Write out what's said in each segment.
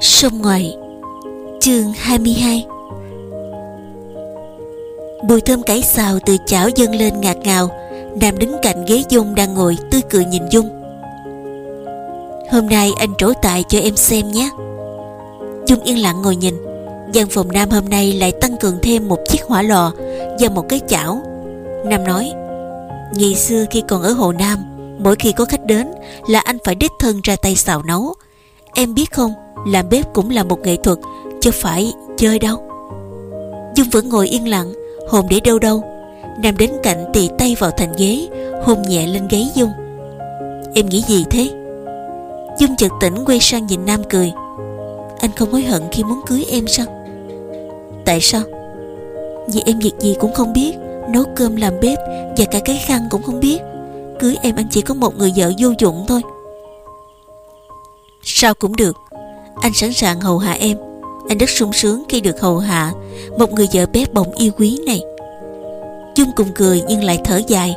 Sông ngoài Chương 22 Mùi thơm cải xào từ chảo dâng lên ngạt ngào, Nam đứng cạnh ghế Dung đang ngồi tươi cười nhìn Dung. Hôm nay anh trổ tại cho em xem nhé. Dung yên lặng ngồi nhìn, gian phòng Nam hôm nay lại tăng cường thêm một chiếc hỏa lò và một cái chảo. Nam nói, Ngày xưa khi còn ở Hồ Nam, Mỗi khi có khách đến là anh phải đích thân ra tay xào nấu. Em biết không làm bếp cũng là một nghệ thuật, Chứ phải chơi đâu. Dung vẫn ngồi yên lặng, Hồn để đâu đâu. Nam đến cạnh tì tay vào thành ghế, Hôn nhẹ lên gáy Dung. Em nghĩ gì thế? Dung chợt tỉnh quay sang nhìn Nam cười. Anh không hối hận khi muốn cưới em sao? Tại sao? Vì em việc gì cũng không biết, Nấu cơm làm bếp Và cả cái khăn cũng không biết. Cưới em anh chỉ có một người vợ vô dụng thôi. Sao cũng được. Anh sẵn sàng hầu hạ em. Anh rất sung sướng khi được hầu hạ Một người vợ bé bỏng yêu quý này. Dung cùng cười nhưng lại thở dài.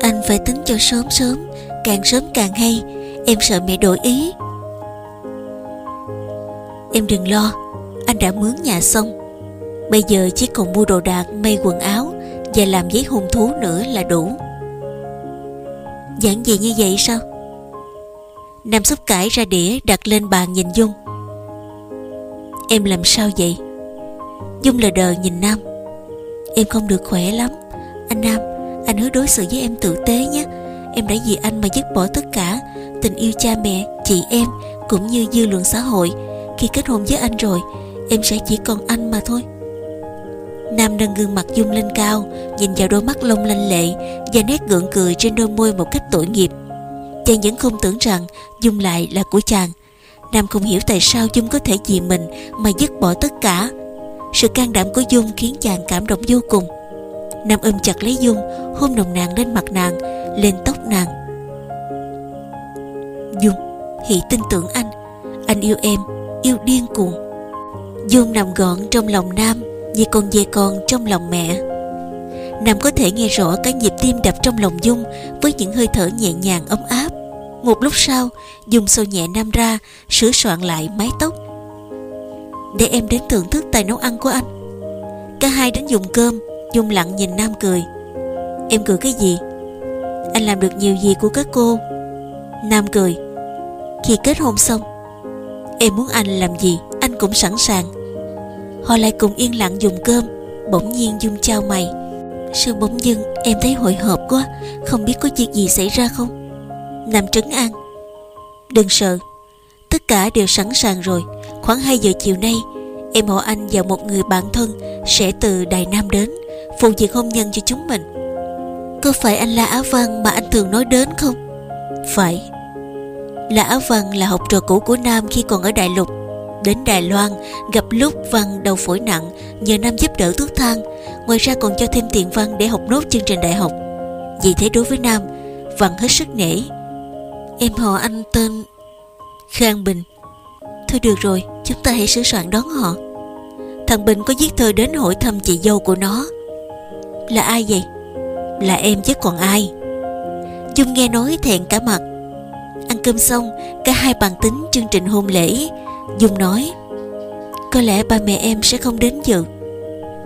Anh phải tính cho sớm sớm, Càng sớm càng hay. Em sợ mẹ đổi ý. Em đừng lo, Anh đã mướn nhà xong. Bây giờ chỉ còn mua đồ đạc, may quần áo Và làm giấy hôn thú nữa là đủ. Giảng gì như vậy sao? Nam xúc cải ra đĩa đặt lên bàn nhìn Dung. Em làm sao vậy? Dung lờ đờ nhìn Nam. Em không được khỏe lắm. Anh Nam Anh hứa đối xử với em tử tế nhé. Em đã vì anh mà dứt bỏ tất cả. Tình yêu cha mẹ, chị em Cũng như dư luận xã hội. Khi kết hôn với anh rồi Em sẽ chỉ còn anh mà thôi. Nam nâng gương mặt Dung lên cao Nhìn vào đôi mắt lông lanh lệ Và nét gượng cười trên đôi môi một cách tội nghiệp. Chàng vẫn không tưởng rằng Dung lại là của chàng. Nam không hiểu tại sao Dung có thể vì mình Mà dứt bỏ tất cả. Sự can đảm của Dung khiến chàng cảm động vô cùng. Nam ôm chặt lấy Dung, Hôn nồng nàn lên mặt nàng, Lên tóc nàng. Dung, Hãy tin tưởng anh. Anh yêu em, Yêu điên cuồng. Dung nằm gọn trong lòng Nam Vì con về con trong lòng mẹ. Nam có thể nghe rõ cái nhịp tim đập trong lòng Dung Với những hơi thở nhẹ nhàng ấm áp. Một lúc sau, dùng sâu nhẹ Nam ra, Sửa soạn lại mái tóc. Để em đến thưởng thức tài nấu ăn của anh. Cả hai đến dùng cơm Dung lặng nhìn Nam cười. Em cười cái gì? Anh làm được nhiều gì của các cô? Nam cười. Khi kết hôn xong, Em muốn anh làm gì, Anh cũng sẵn sàng. Họ lại cùng yên lặng dùng cơm, Bỗng nhiên Dung trao mày. Sự bỗng dưng, em thấy hồi hộp quá, Không biết có chuyện gì xảy ra không? Nam trấn an. Đừng sợ, Tất cả đều sẵn sàng rồi. Khoảng 2 giờ chiều nay, Em họ anh và một người bạn thân Sẽ từ Đài Nam đến, Phụ việc hôn nhân cho chúng mình. Có phải anh là Á Văn mà anh thường nói đến không? Phải. Là Á Văn là học trò cũ của Nam khi còn ở Đại Lục. Đến Đài Loan, gặp lúc Văn đầu phổi nặng, Nhờ Nam giúp đỡ thuốc thang. Ngoài ra còn cho thêm tiền Văn để học nốt chương trình đại học. Vì thế đối với Nam, Văn hết sức nể. Em họ anh tên Khang Bình. Thôi được rồi, Chúng ta hãy sửa soạn đón họ. Thằng Bình có viết thơ đến hỏi thăm chị dâu của nó. Là ai vậy? Là em chứ còn ai? Dung nghe nói thẹn cả mặt. Ăn cơm xong, Cả hai bàn tính chương trình hôn lễ. Dung nói, Có lẽ ba mẹ em sẽ không đến dự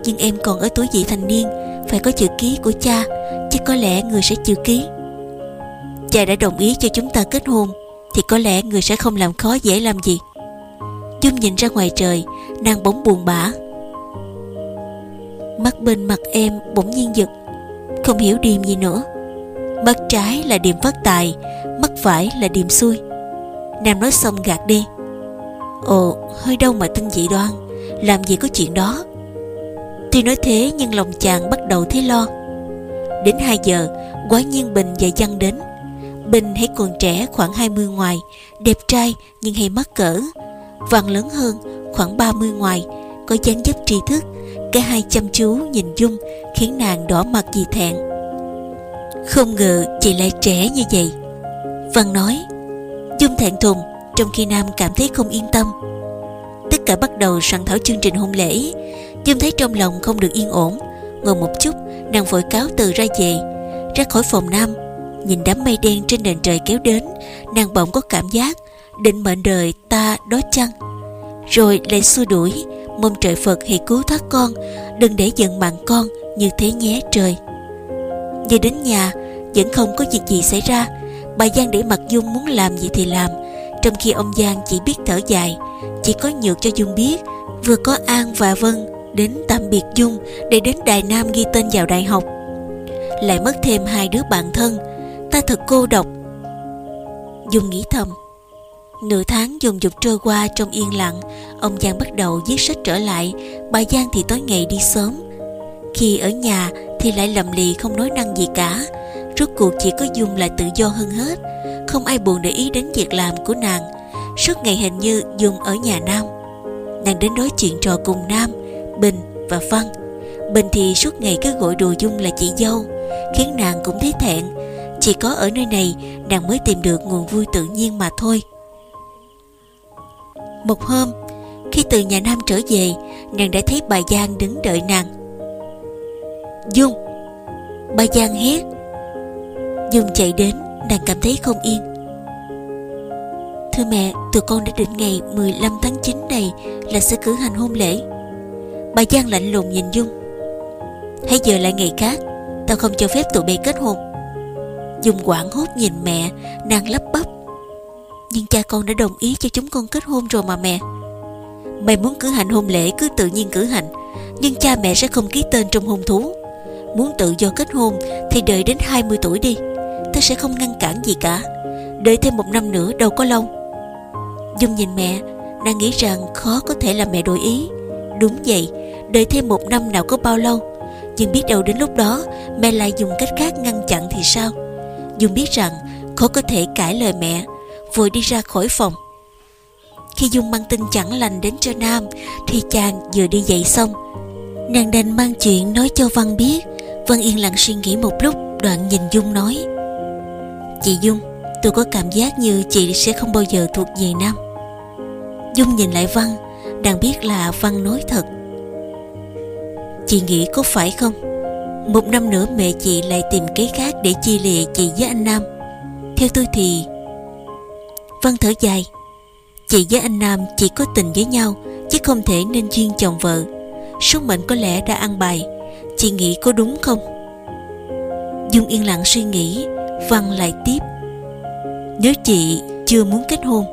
Nhưng em còn ở tuổi vị thành niên, Phải có chữ ký của cha, Chứ có lẽ người sẽ chữ ký. Cha đã đồng ý cho chúng ta kết hôn, Thì có lẽ người sẽ không làm khó dễ làm gì. Chung nhìn ra ngoài trời, Nàng bỗng buồn bã. Mắt bên mặt em bỗng nhiên giật, Không hiểu điềm gì nữa. Mắt trái là điềm phát tài, Mắt phải là điềm xui. Nam nói xong gạt đi. Ồ, hơi đâu mà tin dị đoan, Làm gì có chuyện đó. Tuy nói thế nhưng lòng chàng bắt đầu thấy lo. Đến 2 giờ, Quá nhiên Bình và Văn đến. Bình hãy còn trẻ khoảng 20 ngoài, Đẹp trai nhưng hay mắc cỡ. Văn lớn hơn, khoảng 30 ngoài, Có dáng dấp tri thức. Cả hai chăm chú, nhìn Dung, Khiến nàng đỏ mặt vì thẹn. Không ngờ chị lại trẻ như vậy. Văn nói, Dung thẹn thùng, Trong khi Nam cảm thấy không yên tâm. Tất cả bắt đầu soạn thảo chương trình hôn lễ. Dung thấy trong lòng không được yên ổn. Ngồi một chút, Nàng vội cáo từ ra về. Ra khỏi phòng Nam Nhìn đám mây đen trên nền trời kéo đến, Nàng bỗng có cảm giác Định mệnh đời ta đó chăng? Rồi lại xua đuổi, Mong trời Phật hãy cứu thoát con, Đừng để giận mạng con như thế nhé trời. Về đến nhà, Vẫn không có việc gì xảy ra. Bà Giang để mặt Dung muốn làm gì thì làm. Trong khi ông Giang chỉ biết thở dài, Chỉ có nhược cho Dung biết, Vừa có An và Vân đến tạm biệt Dung Để đến Đài Nam ghi tên vào đại học. Lại mất thêm hai đứa bạn thân Ta thật cô độc. Dung nghĩ thầm. Nửa tháng dùng dục trôi qua trong yên lặng, Ông Giang bắt đầu viết sách trở lại. Bà Giang thì tối ngày đi sớm. Khi ở nhà thì lại lầm lì không nói năng gì cả. Rốt cuộc chỉ có Dung lại tự do hơn hết. Không ai buồn để ý đến việc làm của nàng. Suốt ngày hình như Dung ở nhà Nam. Nàng đến nói chuyện trò cùng Nam, Bình và Văn. Bình thì suốt ngày cứ gọi đùa Dung là chị dâu, Khiến nàng cũng thấy thẹn. Chỉ có ở nơi này, Nàng mới tìm được nguồn vui tự nhiên mà thôi. Một hôm, Khi từ nhà Nam trở về, Nàng đã thấy bà Giang đứng đợi nàng. Dung! Bà Giang hét. Dung chạy đến, Nàng cảm thấy không yên. Thưa mẹ, Tụi con đã định ngày 15 tháng 9 này Là sẽ cử hành hôn lễ. Bà Giang lạnh lùng nhìn Dung. Hãy giờ lại ngày khác, Tao không cho phép tụi bay kết hôn. Dung quảng hốt nhìn mẹ, Nàng lấp bắp. Nhưng cha con đã đồng ý cho chúng con kết hôn rồi mà mẹ. Mày muốn cử hành hôn lễ cứ tự nhiên cử hành, Nhưng cha mẹ sẽ không ký tên trong hôn thú. Muốn tự do kết hôn Thì đợi đến 20 tuổi đi, Ta sẽ không ngăn cản gì cả. Đợi thêm một năm nữa đâu có lâu. Dung nhìn mẹ, Nàng nghĩ rằng khó có thể là mẹ đổi ý. Đúng vậy, Đợi thêm một năm nào có bao lâu. Nhưng biết đâu đến lúc đó, Mẹ lại dùng cách khác ngăn chặn thì sao? Dung biết rằng Khó có thể cãi lời mẹ, Vội đi ra khỏi phòng. Khi Dung mang tin chẳng lành đến cho Nam, Thì chàng vừa đi dậy xong. Nàng đành mang chuyện nói cho Văn biết. Văn yên lặng suy nghĩ một lúc, Đoạn nhìn Dung nói. Chị Dung, Tôi có cảm giác như chị sẽ không bao giờ thuộc về Nam. Dung nhìn lại Văn, Đang biết là Văn nói thật. Chị nghĩ có phải không? Một năm nữa mẹ chị lại tìm cái khác Để chia lìa chị với anh Nam. Theo tôi thì, Văn thở dài, Chị với anh Nam chỉ có tình với nhau, Chứ không thể nên duyên chồng vợ. Số mệnh có lẽ đã ăn bài, Chị nghĩ có đúng không? Dung yên lặng suy nghĩ, Văn lại tiếp Nếu chị chưa muốn kết hôn,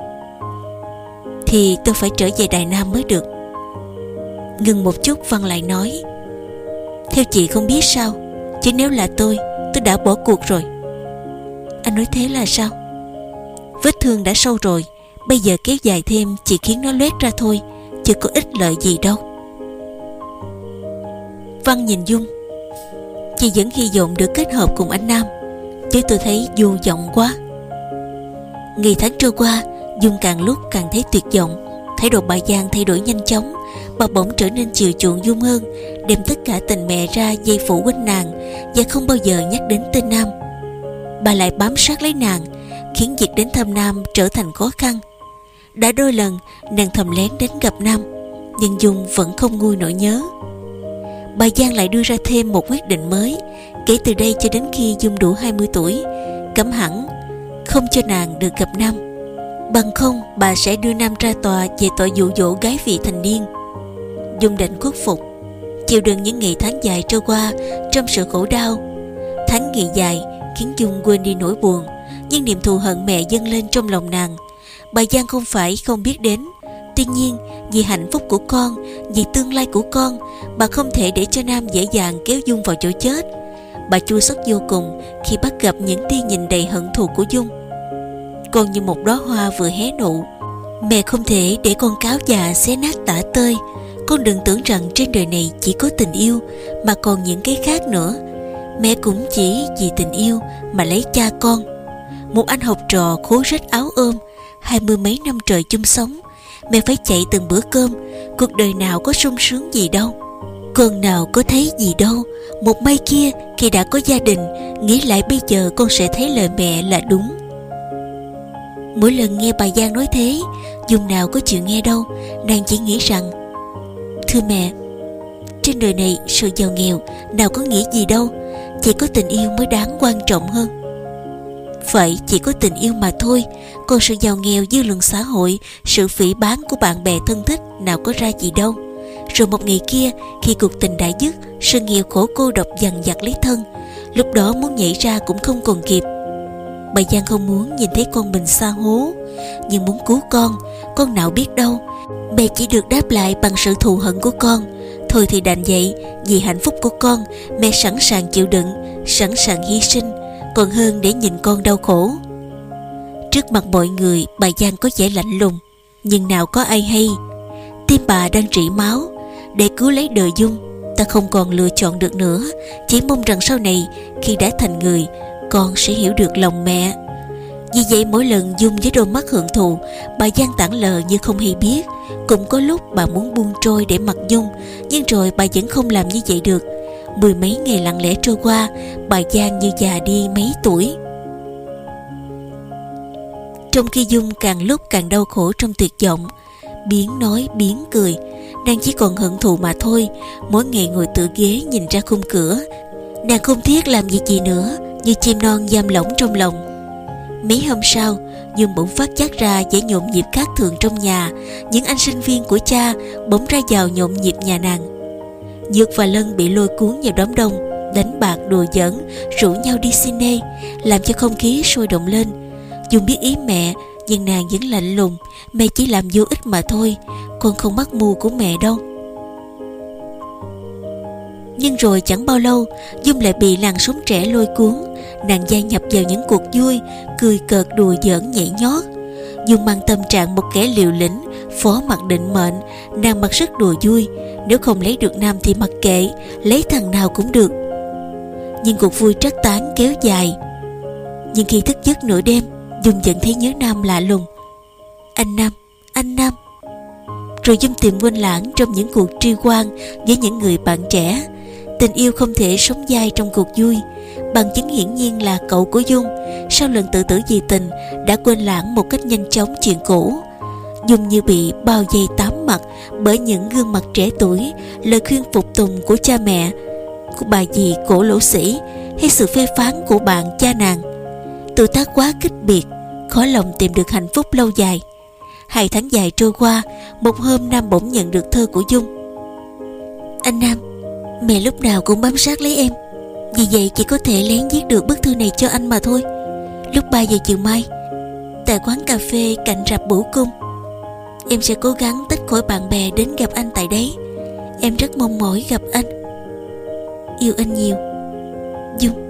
Thì tôi phải trở về Đài Nam mới được. Ngừng một chút, Văn lại nói theo chị không biết sao, Chứ nếu là tôi Tôi đã bỏ cuộc rồi. Anh nói thế là sao? Vết thương đã sâu rồi, Bây giờ kéo dài thêm chỉ khiến nó loét ra thôi, Chứ có ích lợi gì đâu. Văn nhìn Dung. Chị vẫn hy vọng được kết hợp cùng anh Nam, Chứ tôi thấy vô vọng quá. Ngày tháng trôi qua, Dung càng lúc càng thấy tuyệt vọng, Thái độ bà Giang thay đổi nhanh chóng Bà bỗng trở nên chiều chuộng Dung hơn Đem tất cả tình mẹ ra dây phủ quanh nàng Và không bao giờ nhắc đến tên Nam. Bà lại bám sát lấy nàng, Khiến việc đến thăm Nam trở thành khó khăn. Đã đôi lần, nàng thầm lén đến gặp Nam, Nhưng Dung vẫn không nguôi nỗi nhớ. Bà Giang lại đưa ra thêm một quyết định mới, Kể từ đây cho đến khi Dung đủ 20 tuổi, Cấm hẳn, Không cho nàng được gặp Nam. Bằng không, bà sẽ đưa Nam ra tòa Về tội dụ dỗ gái vị thành niên. Dung định khuất phục. Chịu đựng những ngày tháng dài trôi qua Trong sự khổ đau. Tháng ngày dài khiến Dung quên đi nỗi buồn, Nhưng niềm thù hận mẹ dâng lên trong lòng nàng. Bà Giang không phải không biết đến. Tuy nhiên, vì hạnh phúc của con, Vì tương lai của con, Bà không thể để cho Nam dễ dàng kéo Dung vào chỗ chết. Bà chua xót vô cùng Khi bắt gặp những tia nhìn đầy hận thù của Dung. Con như một đóa hoa vừa hé nụ. Mẹ không thể để con cáo già xé nát tả tơi. Con đừng tưởng rằng trên đời này chỉ có tình yêu Mà còn những cái khác nữa. Mẹ cũng chỉ vì tình yêu mà lấy cha con. Một anh học trò khố rách áo ôm, Hai mươi mấy năm trời chung sống, Mẹ phải chạy từng bữa cơm, Cuộc đời nào có sung sướng gì đâu. Con nào có thấy gì đâu, Một may kia khi đã có gia đình, Nghĩ lại bây giờ con sẽ thấy lời mẹ là đúng. Mỗi lần nghe bà Giang nói thế Dùng nào có chịu nghe đâu, Nàng chỉ nghĩ rằng Thưa mẹ. Trên đời này, sự giàu nghèo, Nào có nghĩa gì đâu, Chỉ có tình yêu mới đáng quan trọng hơn. Vậy chỉ có tình yêu mà thôi, Còn sự giàu nghèo dư luận xã hội, Sự phỉ bán của bạn bè thân thích Nào có ra gì đâu. Rồi một ngày kia, khi cuộc tình đã dứt, Sự nghèo khổ cô độc dằn vặt lấy thân, Lúc đó muốn nhảy ra cũng không còn kịp. Bà Giang không muốn nhìn thấy con mình xa hố, Nhưng muốn cứu con Con nào biết đâu Mẹ chỉ được đáp lại bằng sự thù hận của con. Thôi thì đành vậy, Vì hạnh phúc của con, Mẹ sẵn sàng chịu đựng, Sẵn sàng hy sinh, Còn hơn để nhìn con đau khổ. Trước mặt mọi người, Bà Giang có vẻ lạnh lùng, Nhưng nào có ai hay. Tim bà đang rỉ máu, Để cứu lấy đời Dung, Ta không còn lựa chọn được nữa. Chỉ mong rằng sau này, Khi đã thành người, Con sẽ hiểu được lòng mẹ. Vì vậy mỗi lần Dung với đôi mắt hưởng thụ, Bà Giang tản lờ như không hề biết. Cũng có lúc bà muốn buông trôi để mặc dung, Nhưng rồi bà vẫn không làm như vậy được. Mười mấy ngày lặng lẽ trôi qua, Bà Giang như già đi mấy tuổi. Trong khi Dung càng lúc càng đau khổ trong tuyệt vọng, Biến nói biến cười, Nàng chỉ còn hận thù mà thôi. Mỗi ngày ngồi tựa ghế nhìn ra khung cửa, Nàng không thiết làm gì gì nữa, Như chim non giam lỏng trong lòng. Mấy hôm sau Dương bỗng phát giác ra vẻ nhộn nhịp khác thường trong nhà. Những anh sinh viên của cha bỗng ra vào nhộn nhịp nhà nàng. Dược và Lân bị lôi cuốn vào đám đông, Đánh bạc đùa giỡn, Rủ nhau đi cine, Làm cho không khí sôi động lên. Dương biết ý mẹ, Nhưng nàng vẫn lạnh lùng, Mẹ chỉ làm vô ích mà thôi, Con không mắc mù của mẹ đâu. Nhưng rồi chẳng bao lâu, Dung lại bị làn sóng trẻ lôi cuốn. Nàng gia nhập vào những cuộc vui, cười cợt đùa giỡn nhảy nhót. Dung mang tâm trạng một kẻ liều lĩnh, phó mặc định mệnh. Nàng mặc sức đùa vui, nếu không lấy được nam thì mặc kệ, lấy thằng nào cũng được. Nhưng cuộc vui trắc tán kéo dài. Nhưng khi thức giấc nửa đêm, dung dần thấy nhớ nam lạ lùng. Anh nam anh nam. Rồi dung tìm quên lãng trong những cuộc tri quan với những người bạn trẻ tình yêu không thể sống dai trong cuộc vui. Bằng chứng hiển nhiên là cậu của Dung, sau lần tự tử vì tình, đã quên lãng một cách nhanh chóng chuyện cũ. Dung như bị bao dây tám mặt bởi những gương mặt trẻ tuổi, lời khuyên phục tùng của cha mẹ, của bà dì, cổ lỗ sĩ, hay sự phê phán của bạn, cha nàng. Tuổi tác quá kích biệt, khó lòng tìm được hạnh phúc lâu dài. Hai tháng dài trôi qua, một hôm nam bỗng nhận được thơ của dung. Anh nam mẹ lúc nào cũng bám sát lấy em. Vì vậy chỉ có thể lén viết được bức thư này cho anh mà thôi. Lúc 3 giờ chiều mai, Tại quán cà phê cạnh rạp bửu cung, Em sẽ cố gắng tách khỏi bạn bè đến gặp anh tại đấy. Em rất mong mỏi gặp anh. Yêu anh nhiều. Dung.